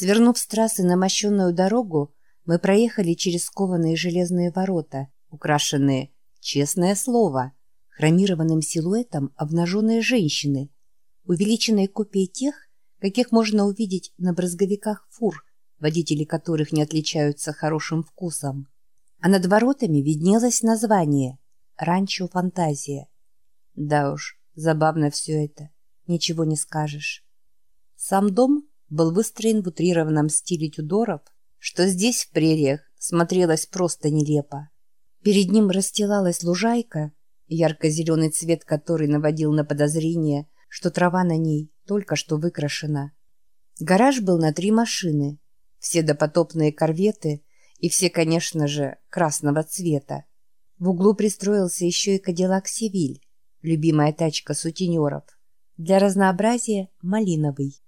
Свернув с трассы на мощенную дорогу, мы проехали через скованные железные ворота, украшенные, честное слово, хромированным силуэтом обнаженной женщины, увеличенной копией тех, каких можно увидеть на брызговиках фур, водители которых не отличаются хорошим вкусом. А над воротами виднелось название «Ранчо Фантазия». Да уж, забавно все это, ничего не скажешь. Сам дом был выстроен в утрированном стиле Тюдоров, что здесь, в прериях, смотрелось просто нелепо. Перед ним расстилалась лужайка, ярко-зеленый цвет которой наводил на подозрение, что трава на ней только что выкрашена. Гараж был на три машины, все допотопные корветы и все, конечно же, красного цвета. В углу пристроился еще и Кадиллак Севиль, любимая тачка сутенеров. Для разнообразия малиновый.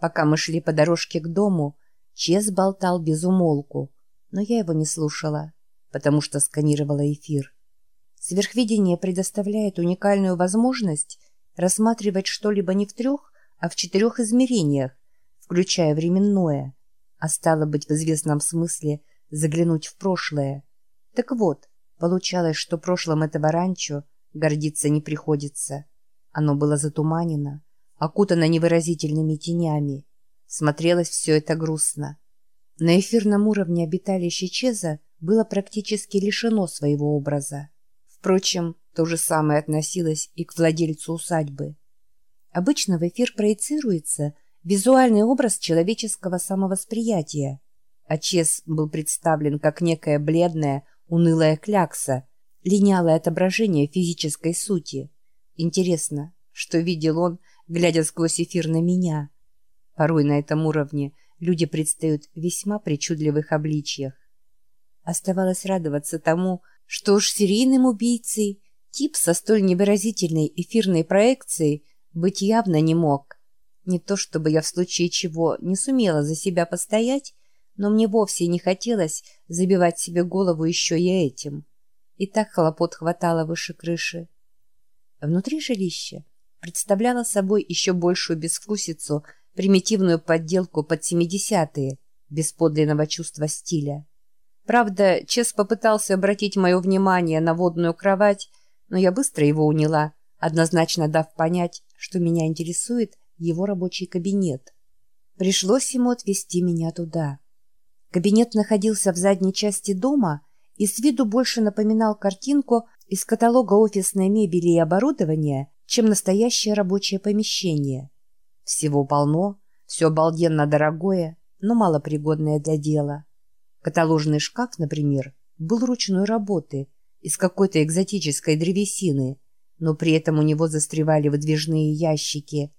Пока мы шли по дорожке к дому, Чес болтал без умолку, но я его не слушала, потому что сканировала эфир. Сверхвидение предоставляет уникальную возможность рассматривать что-либо не в трех, а в четырех измерениях, включая временное, а стало быть в известном смысле заглянуть в прошлое. Так вот, получалось, что прошлым этого ранчо гордиться не приходится. Оно было затуманено, окутано невыразительными тенями. Смотрелось все это грустно. На эфирном уровне обиталище Чеза было практически лишено своего образа. Впрочем, то же самое относилось и к владельцу усадьбы. Обычно в эфир проецируется визуальный образ человеческого самовосприятия, а Чез был представлен как некая бледная, унылая клякса, линялое отображение физической сути. Интересно, что видел он, глядя сквозь эфир на меня. Порой на этом уровне люди предстают в весьма причудливых обличьях. Оставалось радоваться тому, что уж серийным убийцей тип со столь невыразительной эфирной проекцией быть явно не мог. Не то чтобы я в случае чего не сумела за себя постоять, но мне вовсе не хотелось забивать себе голову еще и этим. И так хлопот хватало выше крыши. Внутри жилища представляла собой еще большую безвкусицу, примитивную подделку под семидесятые, без подлинного чувства стиля. Правда, Чес попытался обратить мое внимание на водную кровать, но я быстро его уняла, однозначно дав понять, что меня интересует его рабочий кабинет. Пришлось ему отвезти меня туда. Кабинет находился в задней части дома и с виду больше напоминал картинку из каталога офисной мебели и оборудования, чем настоящее рабочее помещение. Всего полно, все обалденно дорогое, но малопригодное для дела. Каталожный шкаф, например, был ручной работы, из какой-то экзотической древесины, но при этом у него застревали выдвижные ящики.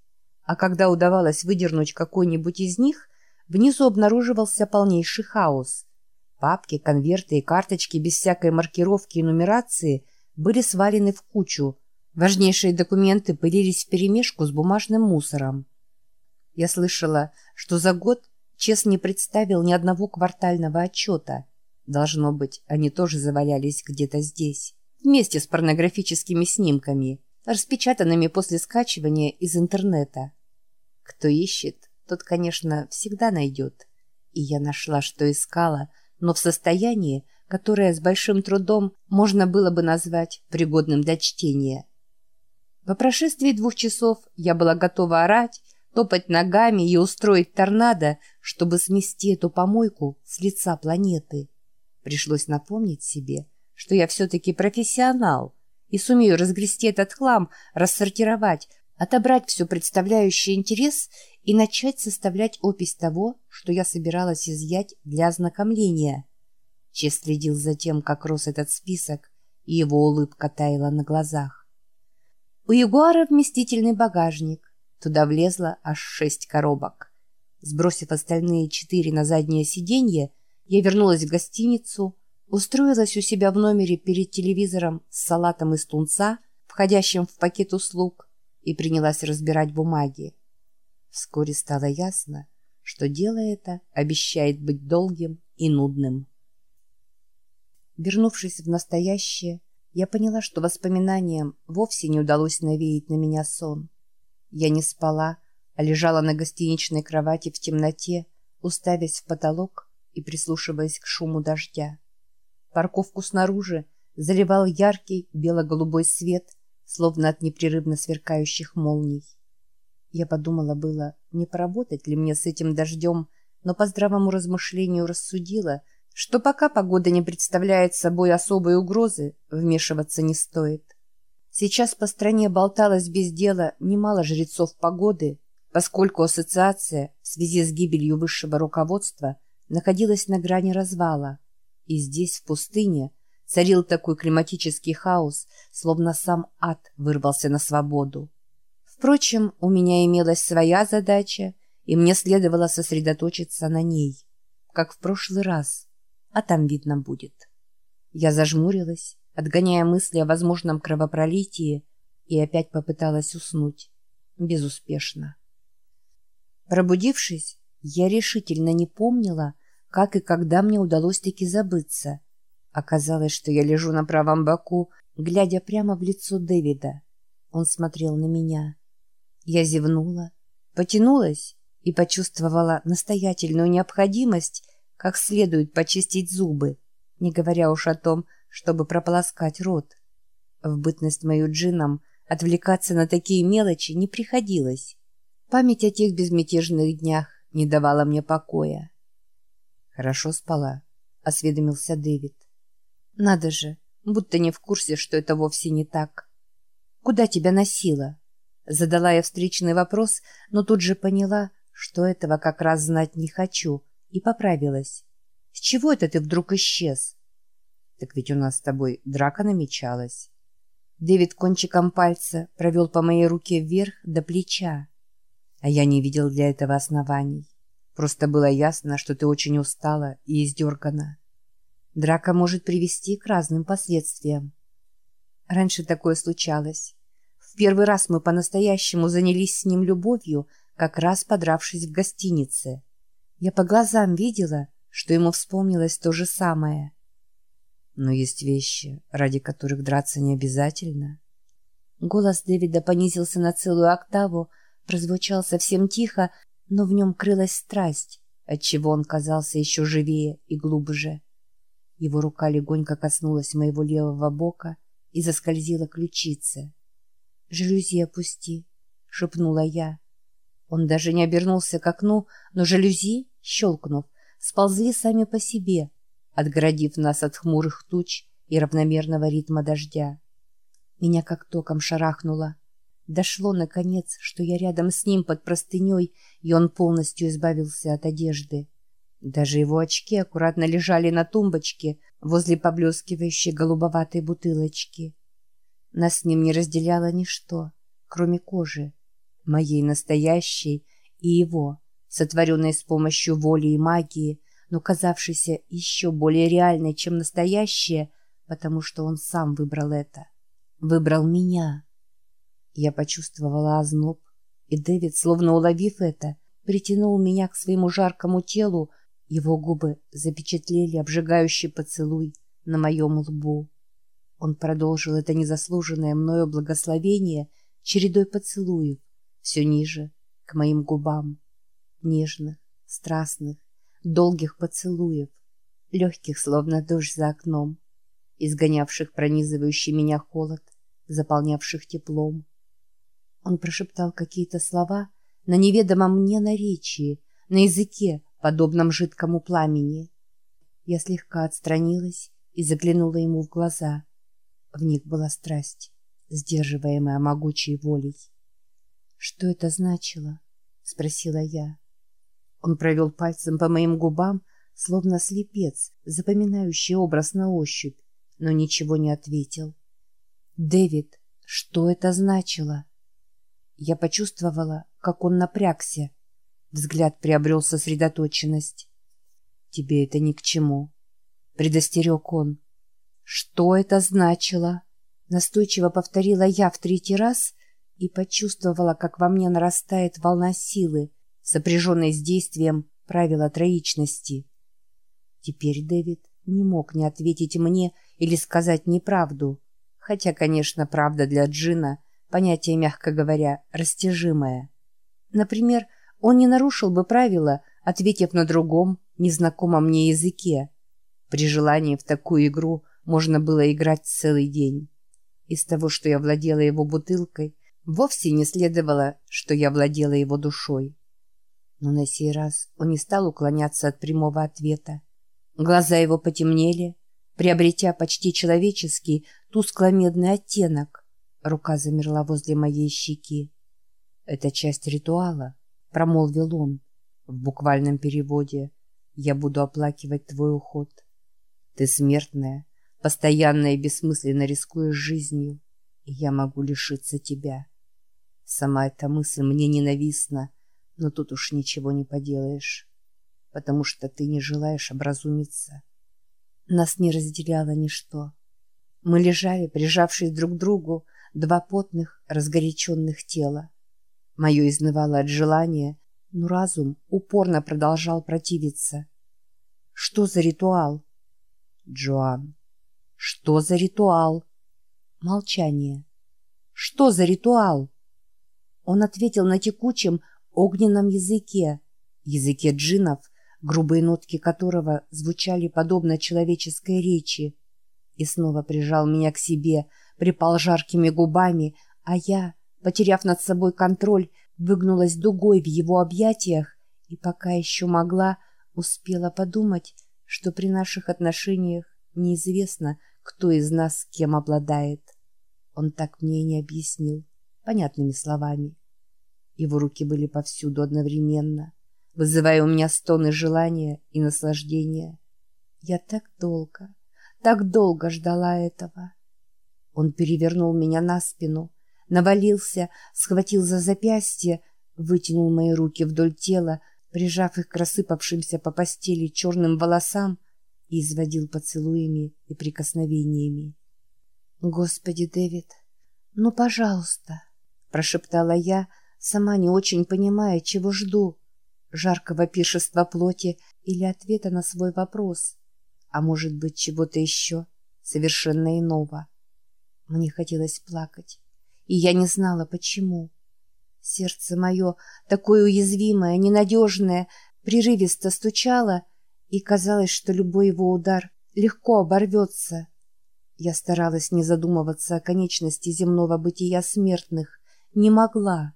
А когда удавалось выдернуть какой-нибудь из них, внизу обнаруживался полнейший хаос. Папки, конверты и карточки без всякой маркировки и нумерации были свалены в кучу, Важнейшие документы пылились вперемешку с бумажным мусором. Я слышала, что за год Чес не представил ни одного квартального отчета. Должно быть, они тоже завалялись где-то здесь, вместе с порнографическими снимками, распечатанными после скачивания из интернета. Кто ищет, тот, конечно, всегда найдет. И я нашла, что искала, но в состоянии, которое с большим трудом можно было бы назвать пригодным для чтения. По прошествии двух часов я была готова орать, топать ногами и устроить торнадо, чтобы смести эту помойку с лица планеты. Пришлось напомнить себе, что я все-таки профессионал и сумею разгрести этот хлам, рассортировать, отобрать все представляющее интерес и начать составлять опись того, что я собиралась изъять для ознакомления. Чест следил за тем, как рос этот список, и его улыбка таяла на глазах. У Ягуара вместительный багажник. Туда влезло аж шесть коробок. Сбросив остальные четыре на заднее сиденье, я вернулась в гостиницу, устроилась у себя в номере перед телевизором с салатом из тунца, входящим в пакет услуг, и принялась разбирать бумаги. Вскоре стало ясно, что дело это обещает быть долгим и нудным. Вернувшись в настоящее, я поняла, что воспоминаниям вовсе не удалось навеять на меня сон. Я не спала, а лежала на гостиничной кровати в темноте, уставясь в потолок и прислушиваясь к шуму дождя. Парковку снаружи заливал яркий бело-голубой свет, словно от непрерывно сверкающих молний. Я подумала было, не поработать ли мне с этим дождем, но по здравому размышлению рассудила, что пока погода не представляет собой особой угрозы, вмешиваться не стоит. Сейчас по стране болталось без дела немало жрецов погоды, поскольку ассоциация в связи с гибелью высшего руководства находилась на грани развала. И здесь, в пустыне, царил такой климатический хаос, словно сам ад вырвался на свободу. Впрочем, у меня имелась своя задача, и мне следовало сосредоточиться на ней, как в прошлый раз, а там видно будет. Я зажмурилась, отгоняя мысли о возможном кровопролитии, и опять попыталась уснуть. Безуспешно. Пробудившись, я решительно не помнила, как и когда мне удалось таки забыться. Оказалось, что я лежу на правом боку, глядя прямо в лицо Дэвида. Он смотрел на меня. Я зевнула, потянулась и почувствовала настоятельную необходимость как следует почистить зубы, не говоря уж о том, чтобы прополоскать рот. В бытность мою джином отвлекаться на такие мелочи не приходилось. Память о тех безмятежных днях не давала мне покоя. «Хорошо спала», — осведомился Дэвид. «Надо же, будто не в курсе, что это вовсе не так. Куда тебя носило?» Задала я встречный вопрос, но тут же поняла, что этого как раз знать не хочу, и поправилась. «С чего это ты вдруг исчез?» «Так ведь у нас с тобой драка намечалась». Дэвид кончиком пальца провел по моей руке вверх до плеча. А я не видел для этого оснований. Просто было ясно, что ты очень устала и издергана. Драка может привести к разным последствиям. Раньше такое случалось. В первый раз мы по-настоящему занялись с ним любовью, как раз подравшись в гостинице. Я по глазам видела, что ему вспомнилось то же самое. Но есть вещи, ради которых драться не обязательно. Голос Дэвида понизился на целую октаву, прозвучал совсем тихо, но в нем крылась страсть, отчего он казался еще живее и глубже. Его рука легонько коснулась моего левого бока и заскользила ключице. «Жалюзи опусти», — шепнула я. Он даже не обернулся к окну, но жалюзи, щелкнув, сползли сами по себе, отгородив нас от хмурых туч и равномерного ритма дождя. Меня как током шарахнуло. Дошло, наконец, что я рядом с ним под простыней, и он полностью избавился от одежды. Даже его очки аккуратно лежали на тумбочке возле поблескивающей голубоватой бутылочки. Нас с ним не разделяло ничто, кроме кожи, моей настоящей и его, сотворенной с помощью воли и магии, но казавшейся еще более реальной, чем настоящая, потому что он сам выбрал это. Выбрал меня. Я почувствовала озноб, и Дэвид, словно уловив это, притянул меня к своему жаркому телу, его губы запечатлели обжигающий поцелуй на моем лбу. Он продолжил это незаслуженное мною благословение чередой поцелуев, все ниже, к моим губам. Нежных, страстных, долгих поцелуев, легких, словно дождь за окном, изгонявших пронизывающий меня холод, заполнявших теплом. Он прошептал какие-то слова на неведомом мне наречии, на языке, подобном жидкому пламени. Я слегка отстранилась и заглянула ему в глаза. В них была страсть, сдерживаемая могучей волей. «Что это значило?» — спросила я. Он провел пальцем по моим губам, словно слепец, запоминающий образ на ощупь, но ничего не ответил. «Дэвид, что это значило?» Я почувствовала, как он напрягся. Взгляд приобрел сосредоточенность. «Тебе это ни к чему», — предостерег он. «Что это значило?» Настойчиво повторила я в третий раз и почувствовала, как во мне нарастает волна силы, сопряженной с действием правила троичности. Теперь Дэвид не мог не ответить мне или сказать неправду, хотя, конечно, правда для Джина — понятие, мягко говоря, растяжимое. Например, он не нарушил бы правила, ответив на другом, незнакомом мне языке. При желании в такую игру можно было играть целый день. Из того, что я владела его бутылкой, вовсе не следовало, что я владела его душой. Но на сей раз он не стал уклоняться от прямого ответа. Глаза его потемнели, приобретя почти человеческий тускло-медный оттенок. Рука замерла возле моей щеки. «Это часть ритуала», — промолвил он. В буквальном переводе «Я буду оплакивать твой уход». Ты смертная, постоянно и бессмысленно рискуешь жизнью, и я могу лишиться тебя. Сама эта мысль мне ненавистна, но тут уж ничего не поделаешь, потому что ты не желаешь образумиться. Нас не разделяло ничто. Мы лежали, прижавшись друг к другу, два потных, разгоряченных тела. Мое изнывало от желания, но разум упорно продолжал противиться. Что за ритуал? Джоан. Что за ритуал? Молчание. Что за ритуал? Он ответил на текучем, огненном языке, языке джинов, грубые нотки которого звучали подобно человеческой речи, и снова прижал меня к себе, припал жаркими губами, а я, потеряв над собой контроль, выгнулась дугой в его объятиях и пока еще могла, успела подумать, что при наших отношениях неизвестно, кто из нас кем обладает. Он так мне и не объяснил, понятными словами. Его руки были повсюду одновременно, вызывая у меня стоны желания и наслаждения. Я так долго, так долго ждала этого. Он перевернул меня на спину, навалился, схватил за запястье, вытянул мои руки вдоль тела, прижав их к рассыпавшимся по постели черным волосам, и изводил поцелуями и прикосновениями. «Господи, Дэвид, ну, пожалуйста!» — прошептала я, сама не очень понимая, чего жду. Жаркого пиршества плоти или ответа на свой вопрос. А может быть, чего-то еще, совершенно иного. Мне хотелось плакать, и я не знала, почему. Сердце мое, такое уязвимое, ненадежное, прерывисто стучало, и казалось, что любой его удар легко оборвется. Я старалась не задумываться о конечности земного бытия смертных, не могла.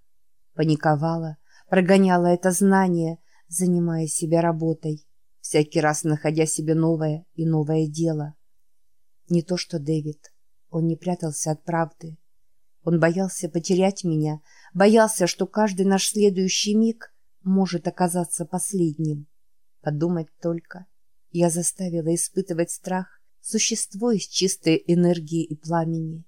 Паниковала, прогоняла это знание, занимая себя работой, всякий раз находя себе новое и новое дело. Не то что Дэвид, он не прятался от правды. Он боялся потерять меня, боялся, что каждый наш следующий миг может оказаться последним. Подумать только. Я заставила испытывать страх существо из чистой энергии и пламени.